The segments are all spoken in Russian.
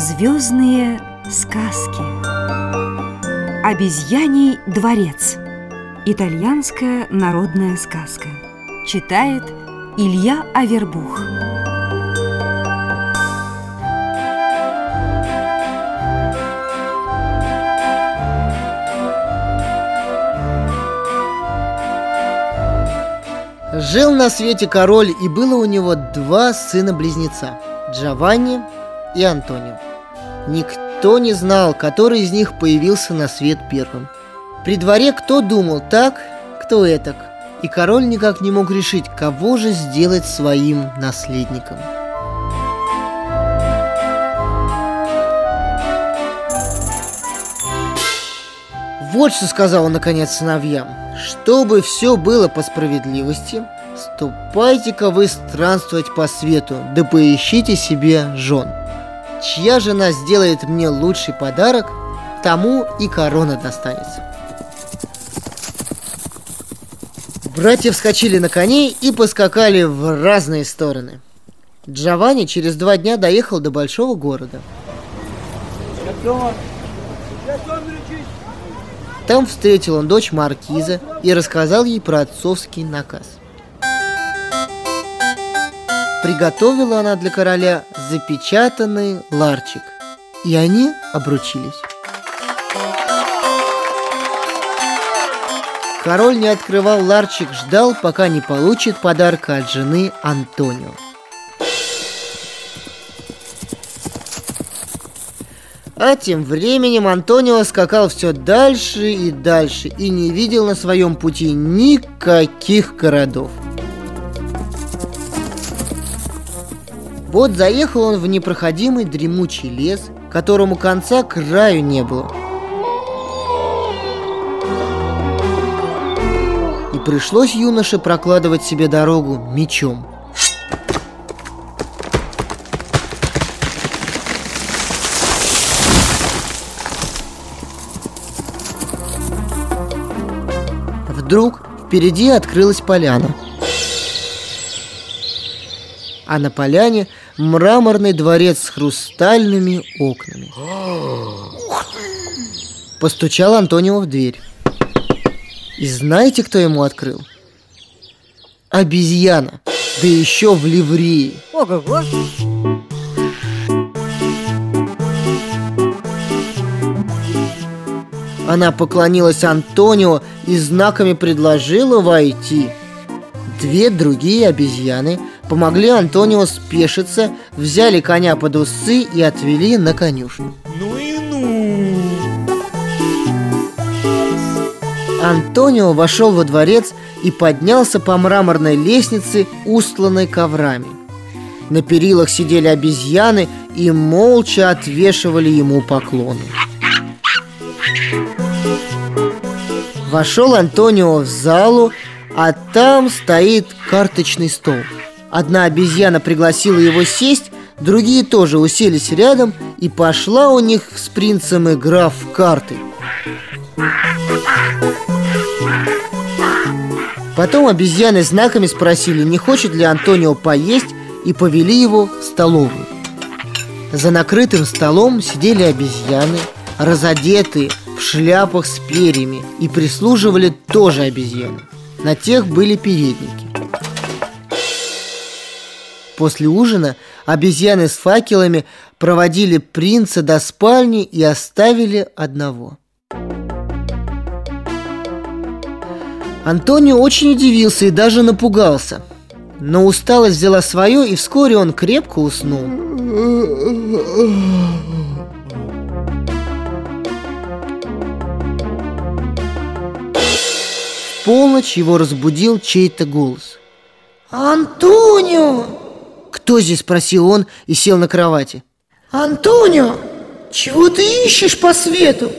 Звездные сказки. Обезьяний дворец Итальянская народная сказка. Читает Илья Авербух. Жил на свете король, и было у него два сына-близнеца – Джованни и Антонио. Никто не знал, который из них появился на свет первым. При дворе кто думал так, кто этак, и король никак не мог решить, кого же сделать своим наследником. Вот что сказал он наконец сыновьям. Чтобы все было по справедливости, ступайте-ка вы странствовать по свету, да поищите себе жен. Чья жена сделает мне лучший подарок, тому и корона достанется. Братья вскочили на коней и поскакали в разные стороны. Джованни через два дня доехал до большого города. Там встретил он дочь маркиза и рассказал ей про отцовский наказ. Приготовила она для короля запечатанный ларчик, и они обручились. Король не открывал ларчик, ждал, пока не получит подарка от жены Антонио. А тем временем Антонио скакал все дальше и дальше и не видел на своем пути никаких городов. Вот заехал он в непроходимый дремучий лес, которому конца краю не было. И пришлось юноше прокладывать себе дорогу мечом. Вдруг впереди открылась поляна. А на поляне мраморный дворец с хрустальными окнами. Постучал Антонио в дверь. И знаете, кто ему открыл? Обезьяна, да еще в ливрее. Ого-го! Она поклонилась Антонио и знаками предложила войти. Две другие обезьяны помогли Антонио спешиться, взяли коня под усы и отвели на конюшню. Ну и ну! Антонио вошел во дворец и поднялся по мраморной лестнице, устланной коврами. На перилах сидели обезьяны и молча отвешивали ему поклоны. Вошел Антонио в залу, а там стоит карточный стол. Одна обезьяна пригласила его сесть, другие тоже уселись рядом, и пошла у них с принцем игра в карты. Потом обезьяны знаками спросили, не хочет ли Антонио поесть, и повели его в столовую. За накрытым столом сидели обезьяны, разодетые, в шляпах с перьями и прислуживали тоже обезьяны. На тех были передники. После ужина обезьяны с факелами проводили принца до спальни и оставили одного. Антонио очень удивился и даже напугался. Но усталость взяла свое, и вскоре он крепко уснул. В полночь его разбудил чей-то голос. Антонио! «Кто здесь?» – спросил он и сел на кровати. Антонио! Чего ты ищешь по свету?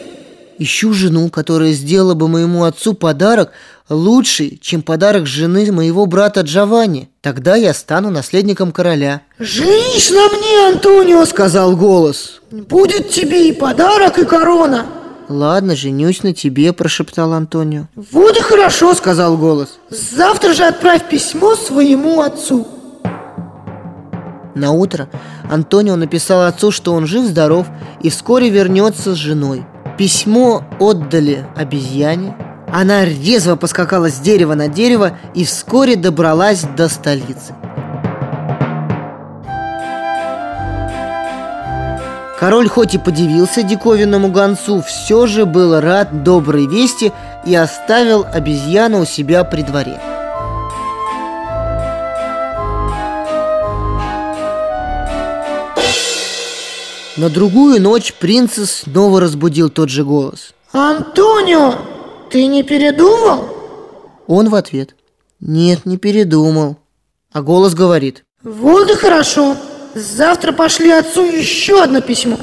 Ищу жену, которая сделала бы моему отцу подарок лучший, чем подарок жены моего брата Джованни. Тогда я стану наследником короля. Женись на мне, Антонио, Сказал голос. Будет тебе и подарок, и корона. Ладно, женюсь на тебе, прошептал Антонио. Вот и хорошо, Сказал голос. Завтра же отправь письмо своему отцу. На утро Антонио написал отцу, что он жив-здоров и вскоре вернется с женой. Письмо отдали обезьяне. Она резво поскакала с дерева на дерево и вскоре добралась до столицы. Король хоть и подивился диковинному гонцу, все же был рад доброй вести и оставил обезьяну у себя при дворе. На другую ночь принца снова разбудил тот же голос. Антонио, ты не передумал? Он в ответ. Нет, не передумал. А голос говорит. Вот и хорошо. Завтра пошли отцу еще одно письмо.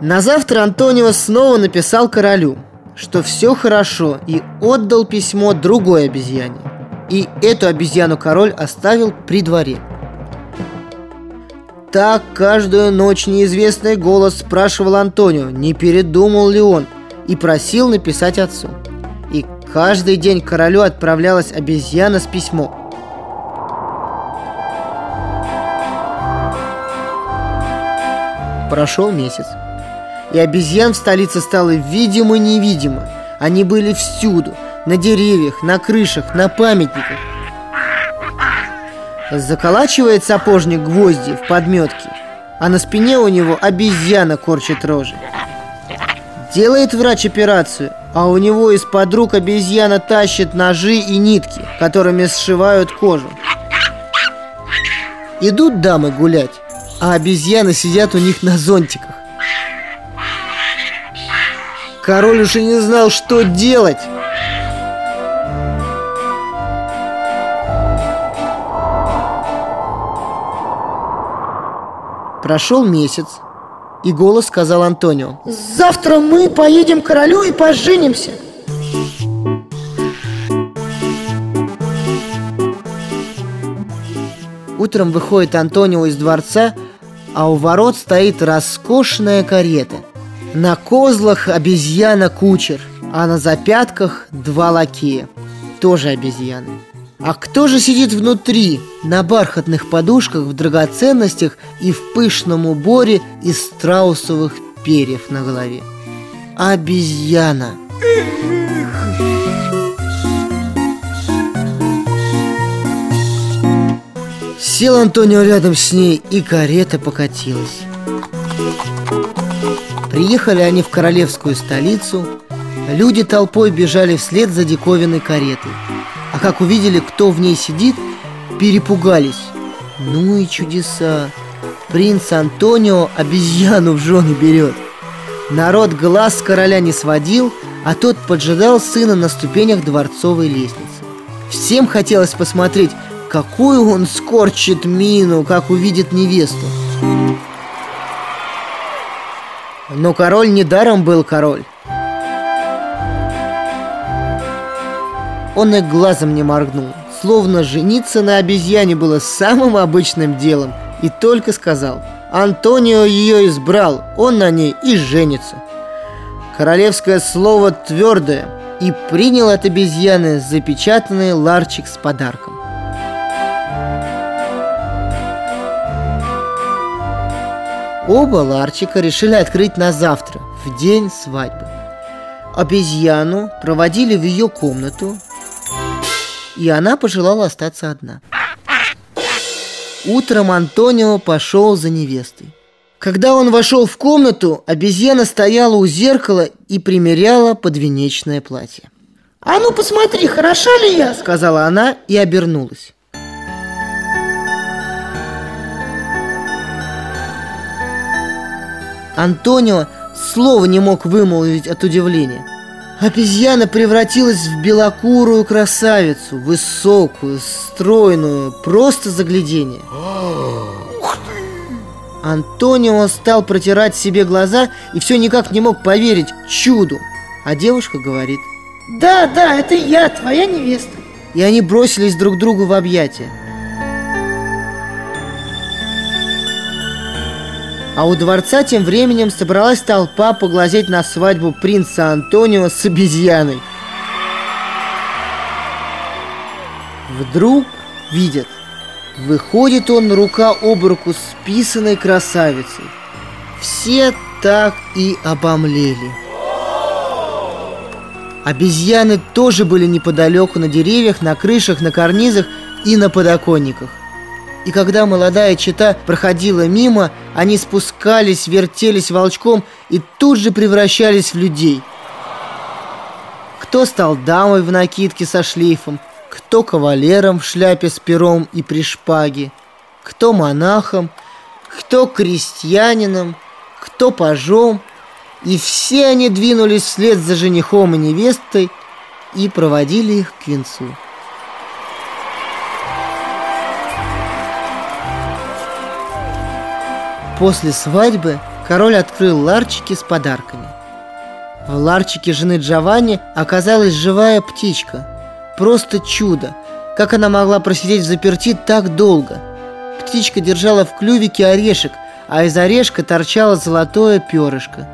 На завтра Антонио снова написал королю, что все хорошо, и отдал письмо другой обезьяне. И эту обезьяну король оставил при дворе. Так каждую ночь неизвестный голос спрашивал Антонио, не передумал ли он, и просил написать отцу. И каждый день королю отправлялась обезьяна с письмом. Прошел месяц. И обезьян в столице стало видимо-невидимо. Они были всюду. На деревьях, на крышах, на памятниках. Заколачивает сапожник гвозди в подметке, а на спине у него обезьяна корчит рожи. Делает врач операцию, а у него из-под рук обезьяна тащит ножи и нитки, которыми сшивают кожу. Идут дамы гулять а обезьяны сидят у них на зонтиках. Король уже не знал, что делать. Прошел месяц, и голос сказал Антонио. Завтра мы поедем к королю и поженимся. Утром выходит Антонио из дворца а у ворот стоит роскошная карета. На козлах обезьяна-кучер, а на запятках два лакея, тоже обезьяны. А кто же сидит внутри, на бархатных подушках, в драгоценностях и в пышном уборе из страусовых перьев на голове? Обезьяна! Сел Антонио рядом с ней, и карета покатилась. Приехали они в королевскую столицу. Люди толпой бежали вслед за диковинной каретой. Как увидели, кто в ней сидит, перепугались. Ну и чудеса! Принц Антонио обезьяну в жены берет. Народ глаз короля не сводил, а тот поджидал сына на ступенях дворцовой лестницы. Всем хотелось посмотреть, Какую он скорчит мину, как увидит невесту Но король недаром был король Он и глазом не моргнул. Словно жениться на обезьяне было самым обычным делом. И только сказал Антонио ее избрал, он на ней и женится Королевское слово твердое И принял от обезьяны запечатанный ларчик с подарком. Оба ларчика решили открыть на завтра, в день свадьбы. Обезьяну проводили в ее комнату, и она пожелала остаться одна. Утром Антонио пошел за невестой. Когда он вошел в комнату, обезьяна стояла у зеркала и примеряла подвенечное платье. «А ну посмотри, хороша ли я?» — сказала она и обернулась. Антонио слова не мог вымолвить от удивления. Обезьяна превратилась в белокурую красавицу, высокую, стройную, просто заглядение. Антонио стал протирать себе глаза и все никак не мог поверить чуду. А девушка говорит. Да, да, это я, твоя невеста. И они бросились друг другу в объятия А у дворца тем временем собралась толпа поглазеть на свадьбу принца Антонио с обезьяной. Вдруг видят, Выходит он рука об руку с писаной красавицей. Все так и обомлели. Обезьяны тоже были неподалеку на деревьях, на крышах, на карнизах и на подоконниках. И когда молодая чита проходила мимо, они спускались, вертелись волчком и тут же превращались в людей. Кто стал дамой в накидке со шлейфом, кто кавалером в шляпе с пером и при шпаге, кто монахом, кто крестьянином, кто пажом, и все они двинулись вслед за женихом и невестой и проводили их к венцу. После свадьбы король открыл ларчики с подарками. В ларчике жены Джованни оказалась живая птичка. Просто чудо! Как она могла просидеть в заперти так долго? Птичка держала в клювике орешек, а из орешка торчало золотое перышко.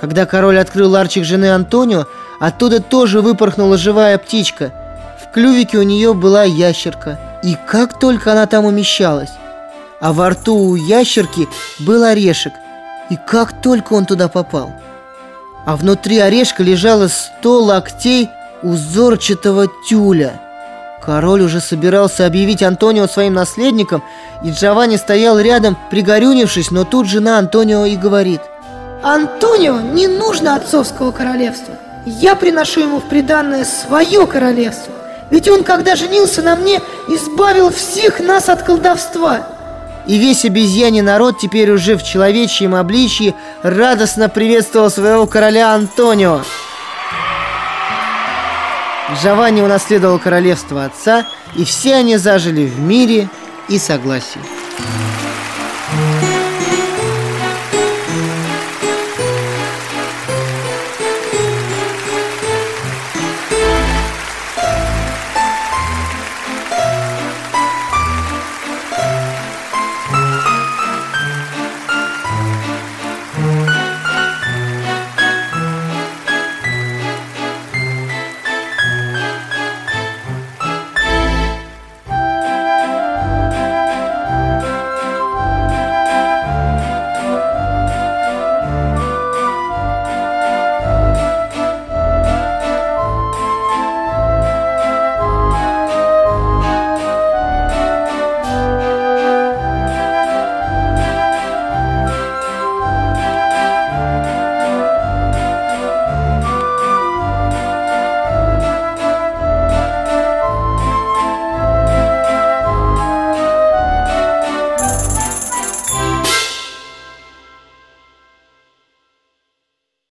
Когда король открыл ларчик жены Антонио, оттуда тоже выпорхнула живая птичка. В клювике у нее была ящерка. И как только она там умещалась а во рту у ящерки был орешек. И как только он туда попал. А внутри орешка лежало сто локтей узорчатого тюля. Король уже собирался объявить Антонио своим наследником, и Джованни стоял рядом, пригорюнившись, но тут жена Антонио и говорит Антонио не нужно отцовского королевства Я приношу ему в приданное свое королевство Ведь он, когда женился на мне, избавил всех нас от колдовства и весь обезьяний народ теперь уже в человечьем обличье радостно приветствовал своего короля Антонио. Джованни унаследовал королевство отца, и все они зажили в мире и согласии.